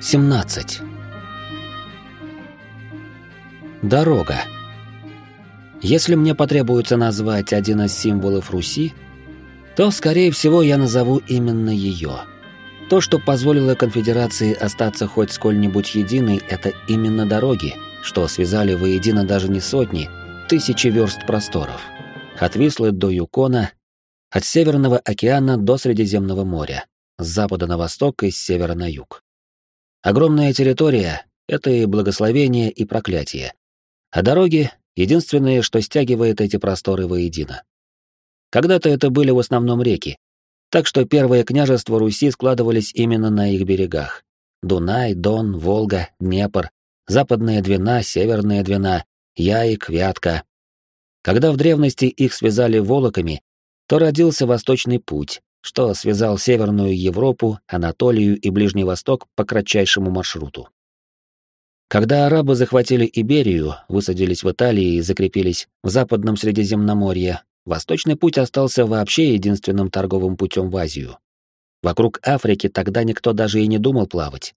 17. Дорога. Если мне потребуется назвать один из символов Руси, то, скорее всего, я назову именно ее. То, что позволило конфедерации остаться хоть сколь-нибудь единой, это именно дороги, что связали воедино даже не сотни, тысячи верст просторов. От Вислы до Юкона, от Северного океана до Средиземного моря, с запада на восток и с севера на юг. Огромная территория — это и благословение, и проклятие. А дороги — единственное, что стягивает эти просторы воедино. Когда-то это были в основном реки, так что первые княжества Руси складывались именно на их берегах. Дунай, Дон, Волга, Днепр, Западная Двина, Северная Двина, Яик, Вятка. Когда в древности их связали волоками, то родился Восточный путь, что связал Северную Европу, Анатолию и Ближний Восток по кратчайшему маршруту. Когда арабы захватили Иберию, высадились в Италии и закрепились в Западном Средиземноморье, Восточный путь остался вообще единственным торговым путем в Азию. Вокруг Африки тогда никто даже и не думал плавать.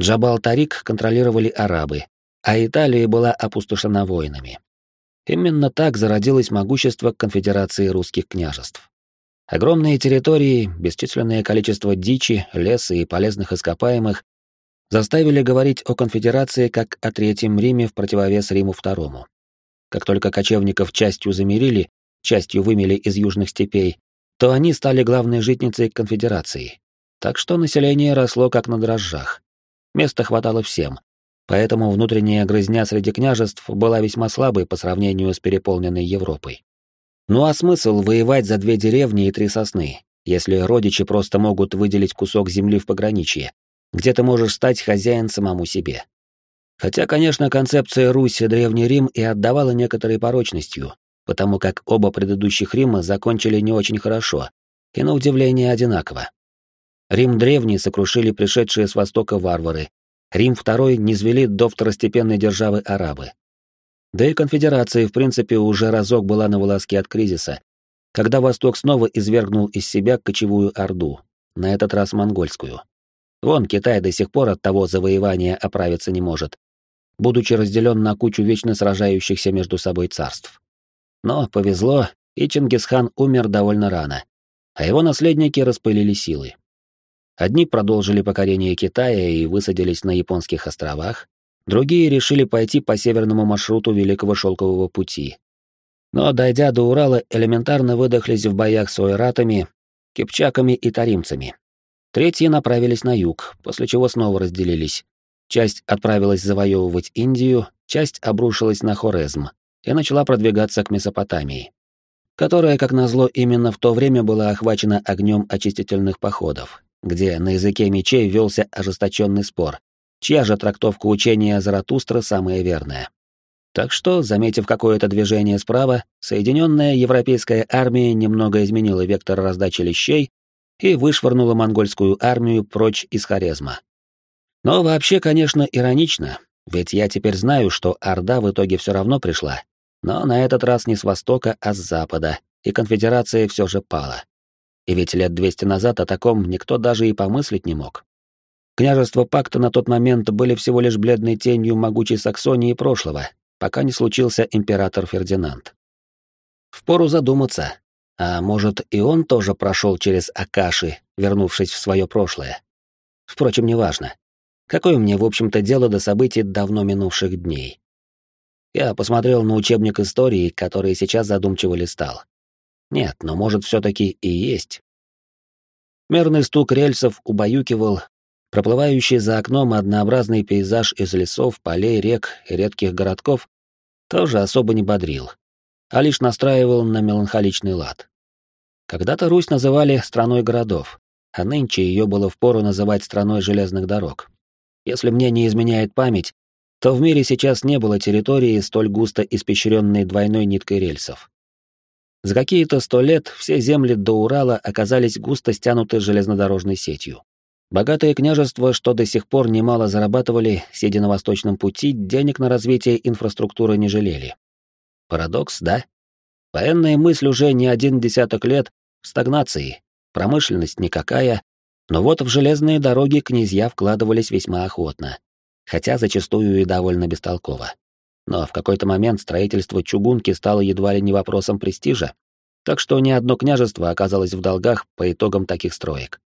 Джабал-Тарик контролировали арабы, а Италия была опустошена воинами. Именно так зародилось могущество конфедерации русских княжеств. Огромные территории, бесчисленное количество дичи, леса и полезных ископаемых заставили говорить о конфедерации как о Третьем Риме в противовес Риму II. Как только кочевников частью замерили, частью вымели из южных степей, то они стали главной житницей конфедерации. Так что население росло как на дрожжах. Места хватало всем, поэтому внутренняя грызня среди княжеств была весьма слабой по сравнению с переполненной Европой. Ну а смысл воевать за две деревни и три сосны, если родичи просто могут выделить кусок земли в пограничье, где ты можешь стать хозяин самому себе? Хотя, конечно, концепция Руси Древний Рим и отдавала некоторой порочностью, потому как оба предыдущих Рима закончили не очень хорошо, и на удивление одинаково. Рим Древний сокрушили пришедшие с востока варвары, Рим Второй низвели до второстепенной державы арабы. Да и конфедерация, в принципе, уже разок была на волоске от кризиса, когда Восток снова извергнул из себя кочевую орду, на этот раз монгольскую. Вон Китай до сих пор от того завоевания оправиться не может, будучи разделен на кучу вечно сражающихся между собой царств. Но повезло, и Чингисхан умер довольно рано, а его наследники распылили силы. Одни продолжили покорение Китая и высадились на японских островах, Другие решили пойти по северному маршруту Великого Шелкового пути. Но, дойдя до Урала, элементарно выдохлись в боях с ойратами, кипчаками и таримцами. Третьи направились на юг, после чего снова разделились. Часть отправилась завоевывать Индию, часть обрушилась на Хорезм и начала продвигаться к Месопотамии, которая, как назло, именно в то время была охвачена огнем очистительных походов, где на языке мечей велся ожесточенный спор, чья же трактовка учения Заратустра самая верная. Так что, заметив какое-то движение справа, Соединенная Европейская армия немного изменила вектор раздачи лещей и вышвырнула монгольскую армию прочь из Хорезма. Но вообще, конечно, иронично, ведь я теперь знаю, что Орда в итоге все равно пришла, но на этот раз не с востока, а с запада, и конфедерация все же пала. И ведь лет 200 назад о таком никто даже и помыслить не мог. Княжества Пакта на тот момент были всего лишь бледной тенью могучей Саксонии прошлого, пока не случился император Фердинанд. Впору задуматься, а может и он тоже прошел через Акаши, вернувшись в свое прошлое. Впрочем, неважно. Какое мне, в общем-то, дело до событий давно минувших дней? Я посмотрел на учебник истории, который сейчас задумчиво листал. Нет, но может все-таки и есть. Мерный стук рельсов убаюкивал, Проплывающий за окном однообразный пейзаж из лесов, полей, рек и редких городков тоже особо не бодрил, а лишь настраивал на меланхоличный лад. Когда-то Русь называли страной городов, а нынче ее было впору называть страной железных дорог. Если мне не изменяет память, то в мире сейчас не было территории, столь густо испещренной двойной ниткой рельсов. За какие-то сто лет все земли до Урала оказались густо стянуты железнодорожной сетью. Богатые княжества, что до сих пор немало зарабатывали, сидя на восточном пути, денег на развитие инфраструктуры не жалели. Парадокс, да? Военная мысль уже не один десяток лет в стагнации, промышленность никакая, Но вот в железные дороги князья вкладывались весьма охотно, хотя зачастую и довольно бестолково. Но в какой-то момент строительство чугунки стало едва ли не вопросом престижа, так что ни одно княжество оказалось в долгах по итогам таких строек.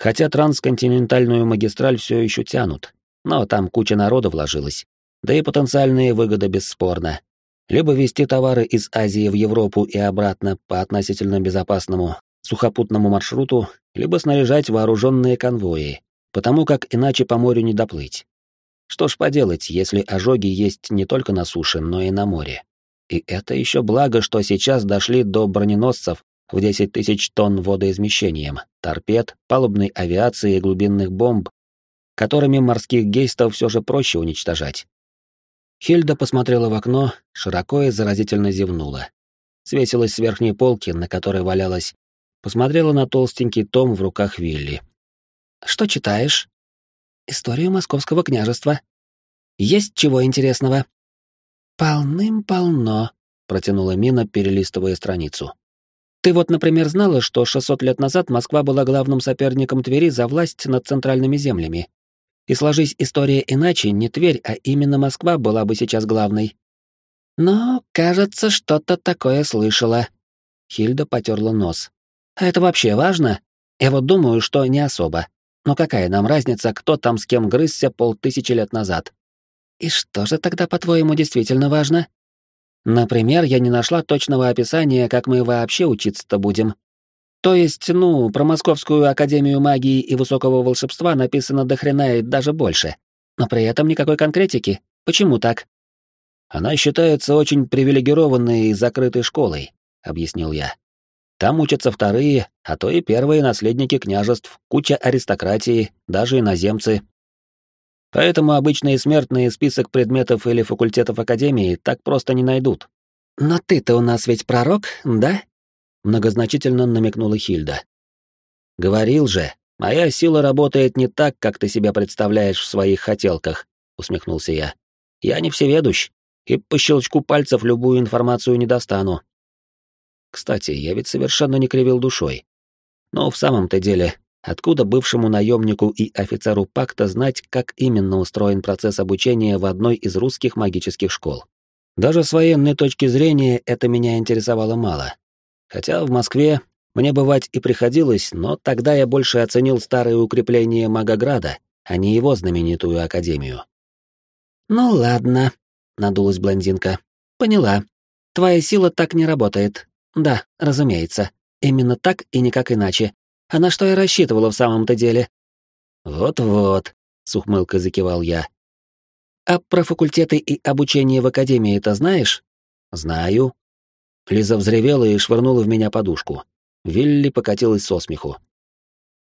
Хотя трансконтинентальную магистраль все еще тянут, но там куча народа вложилась, да и потенциальные выгоды бесспорно. Либо везти товары из Азии в Европу и обратно по относительно безопасному сухопутному маршруту, либо снаряжать вооруженные конвои, потому как иначе по морю не доплыть. Что ж поделать, если ожоги есть не только на суше, но и на море. И это еще благо, что сейчас дошли до броненосцев в 10 тысяч тонн водоизмещением, торпед, палубной авиации и глубинных бомб, которыми морских гейстов все же проще уничтожать. Хильда посмотрела в окно, широко и заразительно зевнула. Свесилась с верхней полки, на которой валялась, посмотрела на толстенький том в руках Вилли. «Что читаешь?» историю Московского княжества. Есть чего интересного?» «Полным-полно», — протянула Мина, перелистывая страницу. «Ты вот, например, знала, что 600 лет назад Москва была главным соперником Твери за власть над центральными землями? И сложись история иначе, не Тверь, а именно Москва была бы сейчас главной». «Но, кажется, что-то такое слышала». Хильда потерла нос. «А это вообще важно? Я вот думаю, что не особо. Но какая нам разница, кто там с кем грызся полтысячи лет назад? И что же тогда, по-твоему, действительно важно? Например, я не нашла точного описания, как мы вообще учиться-то будем. То есть, ну, про Московскую Академию Магии и Высокого Волшебства написано до хрена и даже больше. Но при этом никакой конкретики. Почему так? Она считается очень привилегированной и закрытой школой, объяснил я. Там учатся вторые, а то и первые наследники княжеств, куча аристократии, даже иноземцы. Поэтому обычные смертные список предметов или факультетов Академии так просто не найдут. «Но ты-то у нас ведь пророк, да?» Многозначительно намекнула Хильда. «Говорил же, моя сила работает не так, как ты себя представляешь в своих хотелках», — усмехнулся я. «Я не всеведущ, и по щелчку пальцев любую информацию не достану. Кстати, я ведь совершенно не кривил душой. Но в самом-то деле, откуда бывшему наемнику и офицеру пакта знать, как именно устроен процесс обучения в одной из русских магических школ? Даже с военной точки зрения это меня интересовало мало. Хотя в Москве мне бывать и приходилось, но тогда я больше оценил старые укрепления Магограда, а не его знаменитую академию. «Ну ладно», — надулась блондинка. «Поняла. Твоя сила так не работает. Да, разумеется. Именно так и никак иначе. А на что я рассчитывала в самом-то деле? Вот-вот, с ухмылкой закивал я. А про факультеты и обучение в академии это знаешь? Знаю. Лиза взревела и швырнула в меня подушку. Вилли покатилась со смеху.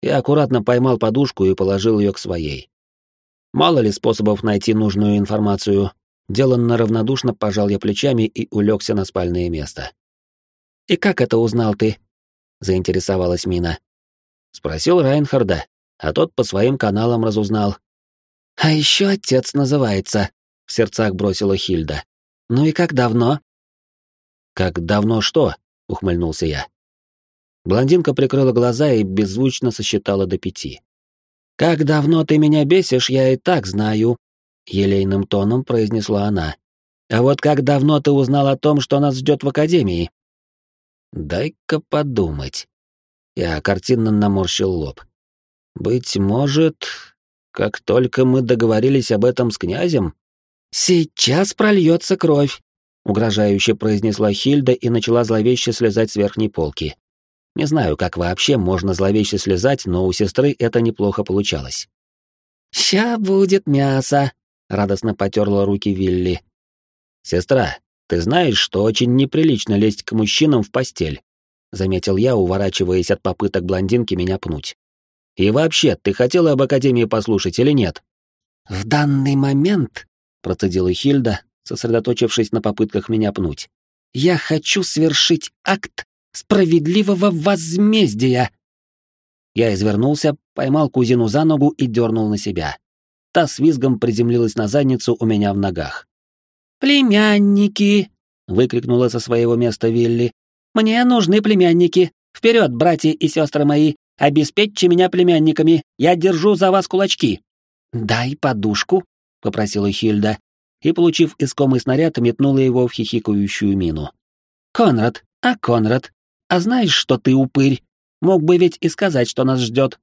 Я аккуратно поймал подушку и положил ее к своей. Мало ли способов найти нужную информацию. Деланно равнодушно пожал я плечами и улегся на спальное место. «И как это узнал ты?» — заинтересовалась Мина. Спросил Райнхарда, а тот по своим каналам разузнал. «А еще отец называется», — в сердцах бросила Хильда. «Ну и как давно?» «Как давно что?» — ухмыльнулся я. Блондинка прикрыла глаза и беззвучно сосчитала до пяти. «Как давно ты меня бесишь, я и так знаю», — елейным тоном произнесла она. «А вот как давно ты узнал о том, что нас ждет в академии?» Дай-ка подумать. Я картинно наморщил лоб. Быть может, как только мы договорились об этом с князем, сейчас прольется кровь, угрожающе произнесла Хильда и начала зловеще слезать с верхней полки. Не знаю, как вообще можно зловеще слезать, но у сестры это неплохо получалось. «Ща будет мясо», — радостно потерла руки Вилли. «Сестра, ты знаешь, что очень неприлично лезть к мужчинам в постель, заметил я, уворачиваясь от попыток блондинки меня пнуть. И вообще, ты хотела об академии послушать или нет? В данный момент, процедила Хильда, сосредоточившись на попытках меня пнуть. Я хочу свершить акт справедливого возмездия. Я извернулся, поймал кузину за ногу и дернул на себя. Та с визгом приземлилась на задницу у меня в ногах. «Племянники!» — выкрикнула со своего места Вилли. «Мне нужны племянники! Вперед, братья и сестры мои! Обеспечьте меня племянниками, я держу за вас кулачки». «Дай подушку», — попросила Хильда, и, получив искомый снаряд, метнула его в хихикающую мину. «Конрад, а Конрад, а знаешь, что ты упырь? Мог бы ведь и сказать, что нас ждет».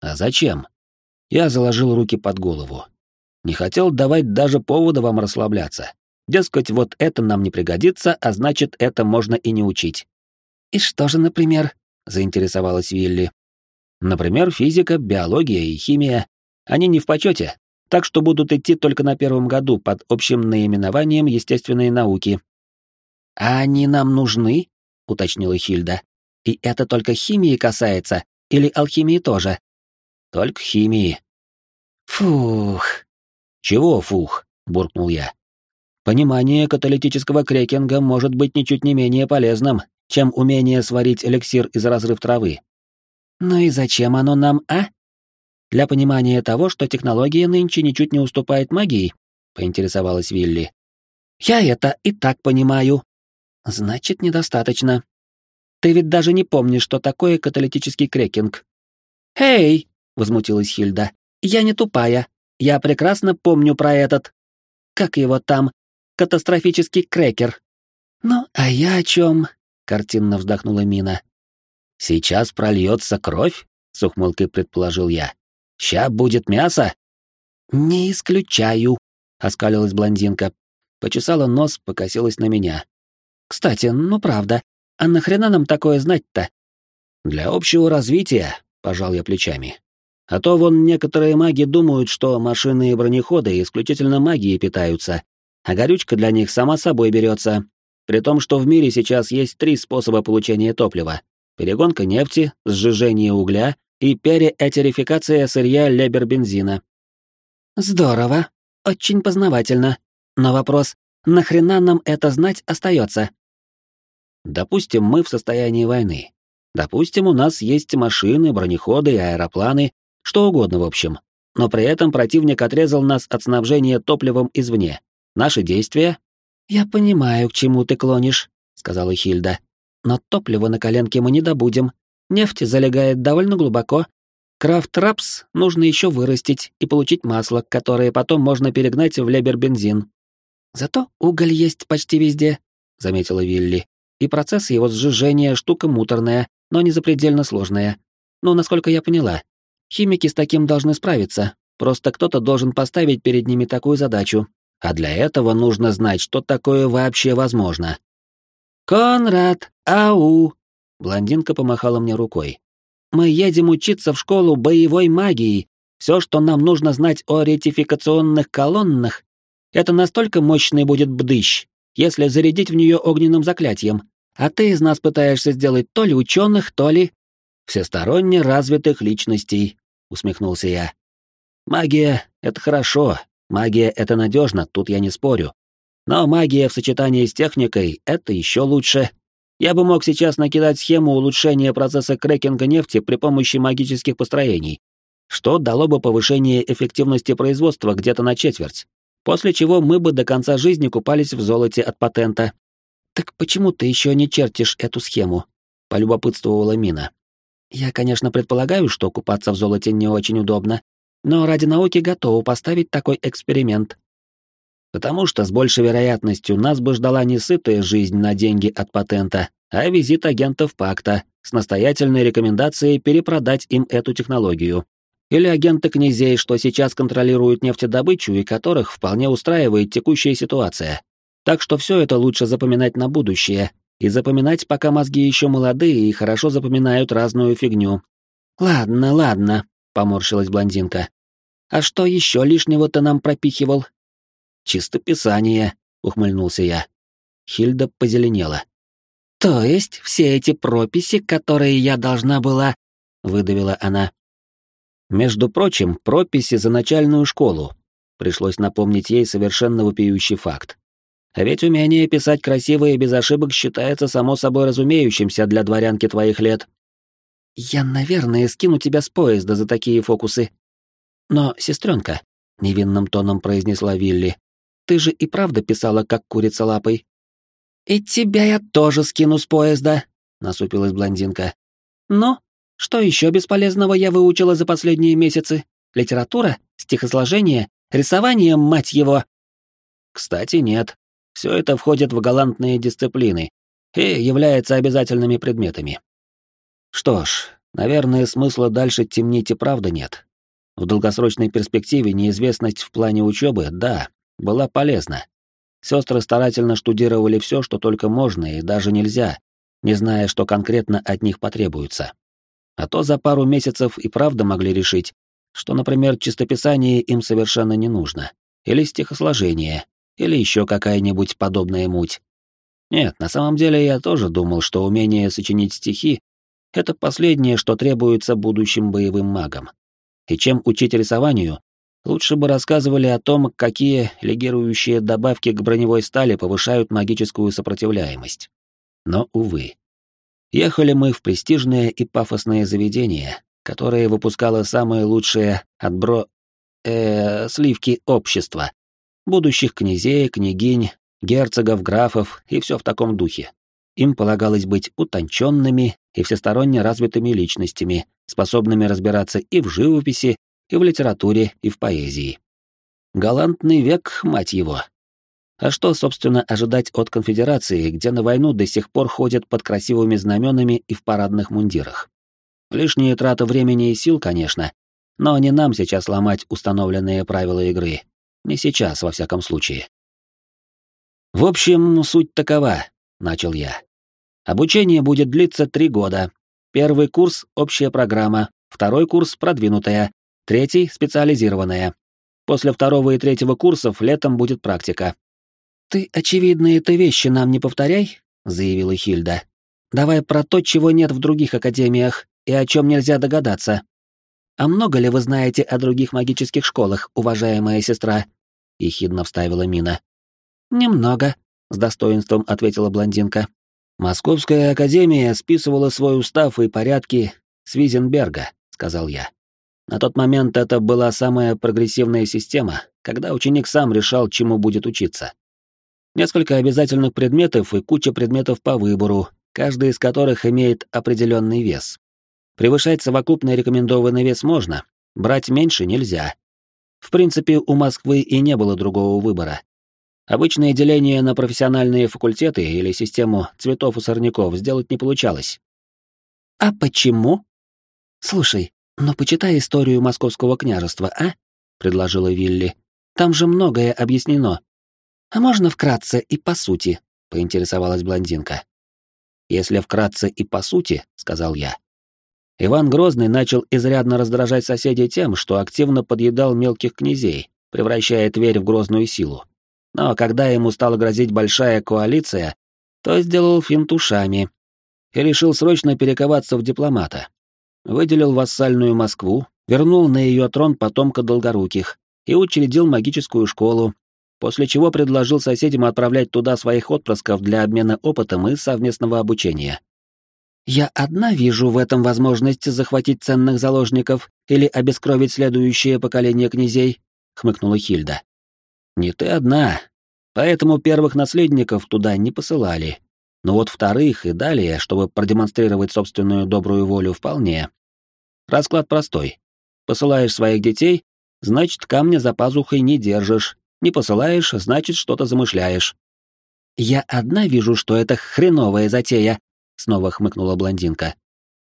«А зачем?» Я заложил руки под голову. Не хотел давать даже повода вам расслабляться. Дескать, вот это нам не пригодится, а значит, это можно и не учить. «И что же, например?» — заинтересовалась Вилли. «Например, физика, биология и химия. Они не в почете, так что будут идти только на первом году под общим наименованием естественные науки». «А они нам нужны?» — уточнила Хильда. «И это только химии касается, или алхимии тоже?» «Только химии». «Фух». «Чего фух?» — буркнул я. «Понимание каталитического крекинга может быть ничуть не менее полезным, чем умение сварить эликсир из разрыв травы. Ну и зачем оно нам, а? Для понимания того, что технология нынче ничуть не уступает магии, поинтересовалась Вилли. Я это и так понимаю. Значит, недостаточно. Ты ведь даже не помнишь, что такое каталитический крекинг. Эй, возмутилась Хильда. Я не тупая. Я прекрасно помню про этот. Как его там? Катастрофический крекер. Ну, а я о чем? картинно вздохнула Мина. Сейчас прольется кровь? с ухмылкой предположил я. Ща будет мясо? Не исключаю, оскалилась блондинка, почесала нос, покосилась на меня. Кстати, ну правда, а нахрена нам такое знать-то? Для общего развития, пожал я плечами. А то вон некоторые маги думают, что машины и бронеходы исключительно магией питаются, а горючка для них сама собой берется, при том, что в мире сейчас есть три способа получения топлива. Перегонка нефти, сжижение угля и переэтерификация сырья лебер-бензина. Здорово, очень познавательно. Но вопрос, нахрена нам это знать остается? Допустим, мы в состоянии войны. Допустим, у нас есть машины, бронеходы, аэропланы, что угодно в общем. Но при этом противник отрезал нас от снабжения топливом извне. Наши действия «Я понимаю, к чему ты клонишь», — сказала Хильда. «Но топливо на коленке мы не добудем. Нефть залегает довольно глубоко. Крафт-рапс нужно еще вырастить и получить масло, которое потом можно перегнать в лебер-бензин. Зато уголь есть почти везде», — заметила Вилли. «И процесс его сжижения штука муторная, но не запредельно сложная. Ну, насколько я поняла, химики с таким должны справиться, просто кто-то должен поставить перед ними такую задачу, а для этого нужно знать, что такое вообще возможно. «Конрад, ау!» Блондинка помахала мне рукой. «Мы едем учиться в школу боевой магии. Все, что нам нужно знать о ретификационных колоннах, это настолько мощный будет бдыщ, если зарядить в нее огненным заклятием. А ты из нас пытаешься сделать то ли ученых, то ли... всесторонне развитых личностей», — усмехнулся я. «Магия — это хорошо, Магия — это надежно, тут я не спорю. Но магия в сочетании с техникой — это еще лучше. Я бы мог сейчас накидать схему улучшения процесса крекинга нефти при помощи магических построений, что дало бы повышение эффективности производства где-то на четверть, после чего мы бы до конца жизни купались в золоте от патента. «Так почему ты еще не чертишь эту схему?» — полюбопытствовала Мина. «Я, конечно, предполагаю, что купаться в золоте не очень удобно, но ради науки готовы поставить такой эксперимент. Потому что с большей вероятностью нас бы ждала не сытая жизнь на деньги от патента, а визит агентов пакта с настоятельной рекомендацией перепродать им эту технологию. Или агенты князей, что сейчас контролируют нефтедобычу и которых вполне устраивает текущая ситуация. Так что все это лучше запоминать на будущее, и запоминать, пока мозги еще молодые и хорошо запоминают разную фигню. «Ладно, ладно», — поморщилась блондинка. А что еще лишнего ты нам пропихивал? Чисто писание, ухмыльнулся я. Хильда позеленела. То есть все эти прописи, которые я должна была, выдавила она. Между прочим, прописи за начальную школу. Пришлось напомнить ей совершенно вопиющий факт. А ведь умение писать красиво и без ошибок считается само собой разумеющимся для дворянки твоих лет. Я, наверное, скину тебя с поезда за такие фокусы, но, сестренка, невинным тоном произнесла Вилли, ты же и правда писала, как курица лапой. И тебя я тоже скину с поезда, насупилась блондинка. Ну, Что еще бесполезного я выучила за последние месяцы? Литература? Стихосложение? Рисование, мать его? Кстати, нет. Все это входит в галантные дисциплины и является обязательными предметами. Что ж, наверное, смысла дальше темнить и правда нет. В долгосрочной перспективе неизвестность в плане учебы, да, была полезна. Сестры старательно штудировали все, что только можно и даже нельзя, не зная, что конкретно от них потребуется. А то за пару месяцев и правда могли решить, что, например, чистописание им совершенно не нужно, или стихосложение, или еще какая-нибудь подобная муть. Нет, на самом деле я тоже думал, что умение сочинить стихи — это последнее, что требуется будущим боевым магам. И чем учить рисованию, лучше бы рассказывали о том, какие легирующие добавки к броневой стали повышают магическую сопротивляемость. Но, увы. Ехали мы в престижное и пафосное заведение, которое выпускало самые лучшие отбро... э сливки общества. Будущих князей, княгинь, герцогов, графов и все в таком духе. Им полагалось быть утонченными и всесторонне развитыми личностями, способными разбираться и в живописи, и в литературе, и в поэзии. Галантный век, мать его. А что, собственно, ожидать от конфедерации, где на войну до сих пор ходят под красивыми знаменами и в парадных мундирах? Лишние траты времени и сил, конечно, но не нам сейчас ломать установленные правила игры. Не сейчас, во всяком случае. В общем, суть такова, начал я. Обучение будет длиться три года. Первый курс — общая программа, второй курс — продвинутая, третий — специализированная. После второго и третьего курсов летом будет практика. «Ты очевидные-то вещи нам не повторяй», — заявила Хильда. «Давай про то, чего нет в других академиях и о чем нельзя догадаться. А много ли вы знаете о других магических школах, уважаемая сестра?» — ехидно вставила Мина. «Немного», — с достоинством ответила блондинка. «Московская академия списывала свой устав и порядки с Визенберга», — сказал я. На тот момент это была самая прогрессивная система, когда ученик сам решал, чему будет учиться. Несколько обязательных предметов и куча предметов по выбору, каждый из которых имеет определенный вес. Превышать совокупный рекомендованный вес можно, брать меньше нельзя. В принципе, у Москвы и не было другого выбора. Обычное деление на профессиональные факультеты или систему цветов и сорняков сделать не получалось. «А почему?» «Слушай, ну почитай историю Московского княжества, а?» — предложила Вилли. «Там же многое объяснено. «А можно вкратце и по сути?» — поинтересовалась блондинка. «Если вкратце и по сути», — сказал я. Иван Грозный начал изрядно раздражать соседей тем, что активно подъедал мелких князей, превращая Тверь в грозную силу. Но когда ему стала грозить большая коалиция, то сделал финт ушами и решил срочно перековаться в дипломата. Выделил вассальную Москву, вернул на ее трон потомка Долгоруких и учредил магическую школу, после чего предложил соседям отправлять туда своих отпрысков для обмена опытом и совместного обучения. «Я одна вижу в этом возможность захватить ценных заложников или обескровить следующее поколение князей», — хмыкнула Хильда. «Не ты одна. Поэтому первых наследников туда не посылали. Но вот вторых и далее, чтобы продемонстрировать собственную добрую волю, вполне. Расклад простой. Посылаешь своих детей, значит, камня за пазухой не держишь, не посылаешь, значит, что-то замышляешь. Я одна вижу, что это хреновая затея, снова хмыкнула блондинка.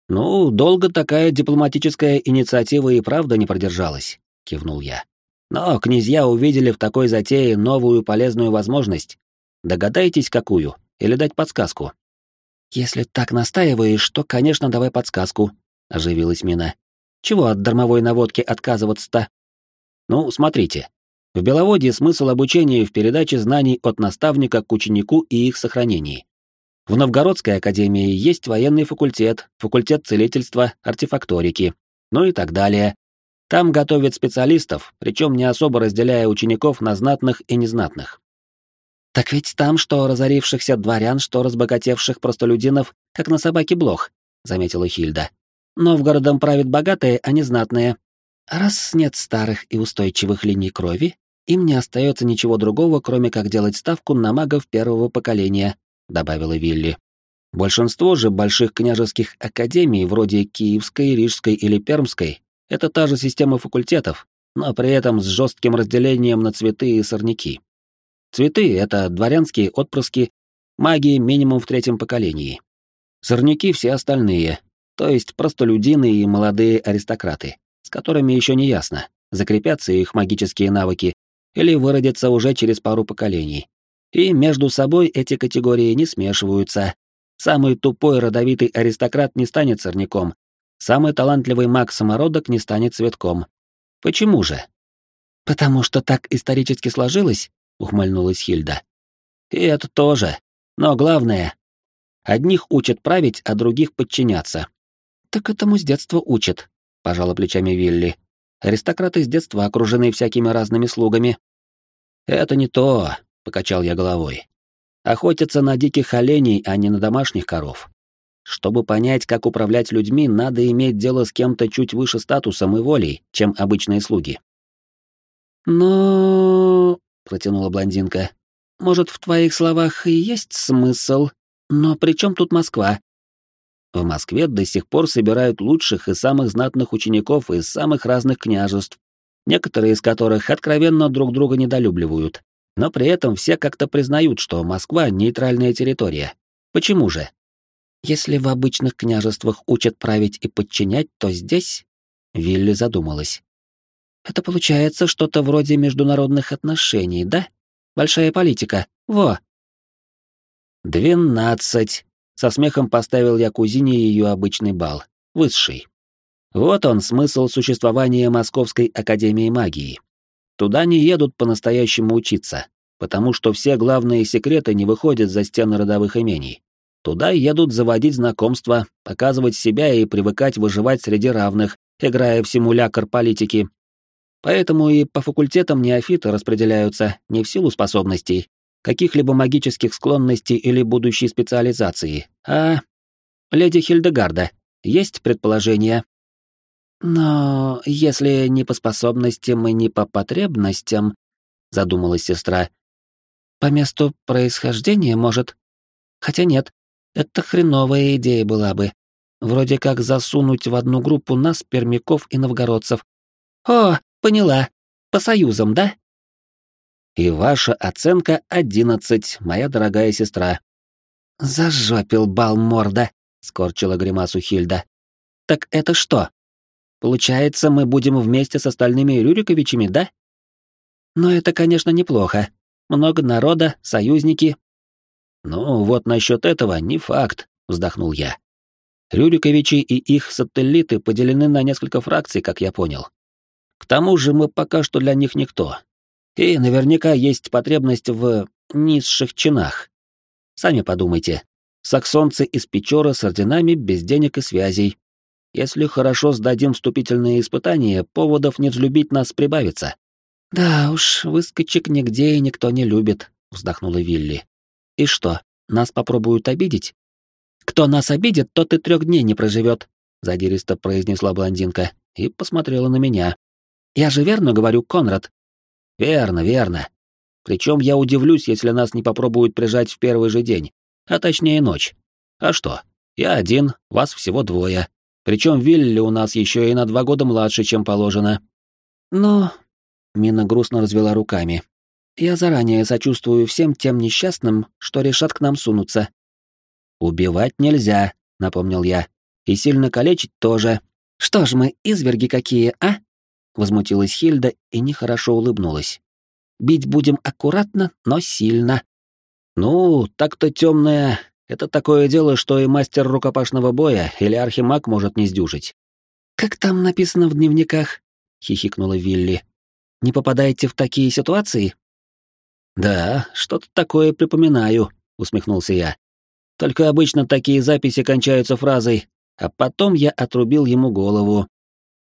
Ну, долго такая дипломатическая инициатива и правда не продержалась, кивнул я. Но князья увидели в такой затее новую полезную возможность. Догадайтесь, какую, или дать подсказку. Если так настаиваешь, то, конечно, давай подсказку, оживилась Мина. Чего от дармовой наводки отказываться-то? Ну, смотрите. В Беловодье смысл обучения в передаче знаний от наставника к ученику и их сохранении. В Новгородской академии есть военный факультет, факультет целительства, артефакторики, ну и так далее. Там готовят специалистов, причем не особо разделяя учеников на знатных и незнатных. Так ведь там что разорившихся дворян, что разбогатевших простолюдинов, как на собаке блох, заметила Хильда. Новгородом правят богатые, а не знатные. Раз нет старых и устойчивых линий крови, им не остается ничего другого, кроме как делать ставку на магов первого поколения, добавила Вилли. Большинство же больших княжеских академий, вроде Киевской, Рижской или Пермской, это та же система факультетов, но при этом с жестким разделением на цветы и сорняки. Цветы — это дворянские отпрыски, маги минимум в третьем поколении. Сорняки — все остальные, то есть простолюдины и молодые аристократы, с которыми еще не ясно, закрепятся их магические навыки или выродятся уже через пару поколений. И между собой эти категории не смешиваются. Самый тупой родовитый аристократ не станет сорняком, самый талантливый маг-самородок не станет цветком. Почему же? Потому что так исторически сложилось, ухмыльнулась Хильда. И это тоже. Но главное, одних учат править, а других подчиняться. Так этому с детства учат, пожала плечами Вилли. Аристократы с детства окружены всякими разными слугами. Это не то, покачал я головой. Охотятся на диких оленей, а не на домашних коров. Чтобы понять, как управлять людьми, надо иметь дело с кем-то чуть выше статусом и волей, чем обычные слуги. «Но...» — протянула блондинка. «Может, в твоих словах и есть смысл, но при чем тут Москва?» В Москве до сих пор собирают лучших и самых знатных учеников из самых разных княжеств, некоторые из которых откровенно друг друга недолюбливают. Но при этом все как-то признают, что Москва — нейтральная территория. Почему же? Если в обычных княжествах учат править и подчинять, то здесь... Вилли задумалась. Это получается что-то вроде международных отношений, да? Большая политика. Во. Двенадцать. Со смехом поставил я кузине ее обычный бал. Высший. Вот он смысл существования Московской Академии Магии. Туда не едут по-настоящему учиться, потому что все главные секреты не выходят за стены родовых имений. Туда едут заводить знакомства, показывать себя и привыкать выживать среди равных, играя в симулятор политики. Поэтому и по факультетам неофиты распределяются не в силу способностей, каких-либо магических склонностей или будущей специализации, а... Леди Хильдегарда, есть предположение? Но если не по способностям и не по потребностям, задумалась сестра. По месту происхождения, может? Хотя нет. Это хреновая идея была бы. Вроде как засунуть в одну группу нас, пермяков и новгородцев. О, поняла. По союзам, да? И ваша оценка одиннадцать, моя дорогая сестра. Зажопил бал морда, скорчила гримасу Хильда. Так это что? Получается, мы будем вместе с остальными Рюриковичами, да? Но это, конечно, неплохо. Много народа, союзники. Ну, вот насчет этого не факт, вздохнул я. Рюриковичи и их сателлиты поделены на несколько фракций, как я понял. К тому же мы пока что для них никто. И наверняка есть потребность в низших чинах. Сами подумайте. Саксонцы из Печора с орденами без денег и связей. Если хорошо сдадим вступительные испытания, поводов не взлюбить нас прибавится. Да уж, выскочек нигде и никто не любит, вздохнула Вилли. И что, нас попробуют обидеть? Кто нас обидит, тот и трех дней не проживет, задиристо произнесла блондинка и посмотрела на меня. Я же верно говорю, Конрад? Верно, верно. Причем я удивлюсь, если нас не попробуют прижать в первый же день, а точнее ночь. А что? Я один, вас всего двое. Причем Вилли у нас еще и на два года младше, чем положено. Но... Мина грустно развела руками. Я заранее сочувствую всем тем несчастным, что решат к нам сунуться. Убивать нельзя, напомнил я. И сильно калечить тоже. Что ж мы, изверги какие, а? Возмутилась Хильда и нехорошо улыбнулась. Бить будем аккуратно, но сильно. Ну, так-то темная, это такое дело, что и мастер рукопашного боя или архимаг может не сдюжить. «Как там написано в дневниках?» — хихикнула Вилли. «Не попадайте в такие ситуации?» «Да, что-то такое припоминаю», — усмехнулся я. «Только обычно такие записи кончаются фразой «а потом я отрубил ему голову».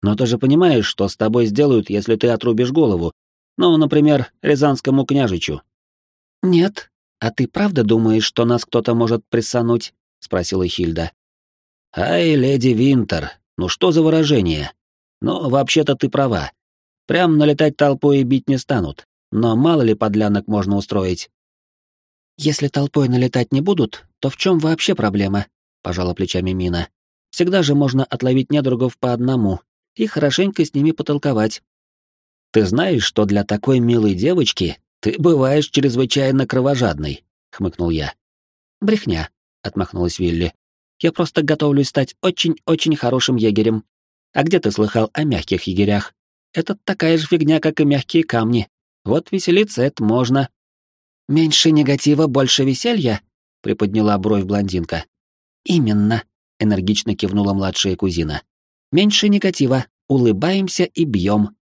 Но ты же понимаешь, что с тобой сделают, если ты отрубишь голову. Ну, например, Рязанскому княжичу». «Нет», «А ты правда думаешь, что нас кто-то может прессануть?» — спросила Хильда. «Ай, леди Винтер, ну что за выражение? Ну, вообще-то ты права. Прям налетать толпой и бить не станут, но мало ли подлянок можно устроить». Если толпой налетать не будут, то в чем вообще проблема? Пожала плечами Мина. Всегда же можно отловить недругов по одному и хорошенько с ними потолковать. Ты знаешь, что для такой милой девочки ты бываешь чрезвычайно кровожадной, хмыкнул я. Брехня, отмахнулась Вилли. Я просто готовлюсь стать очень-очень хорошим егерем. А где ты слыхал о мягких егерях? Это такая же фигня, как и мягкие камни. Вот веселиться это можно. Меньше негатива, больше веселья? Приподняла бровь блондинка. Именно, энергично кивнула младшая кузина. Меньше негатива, улыбаемся и бьем.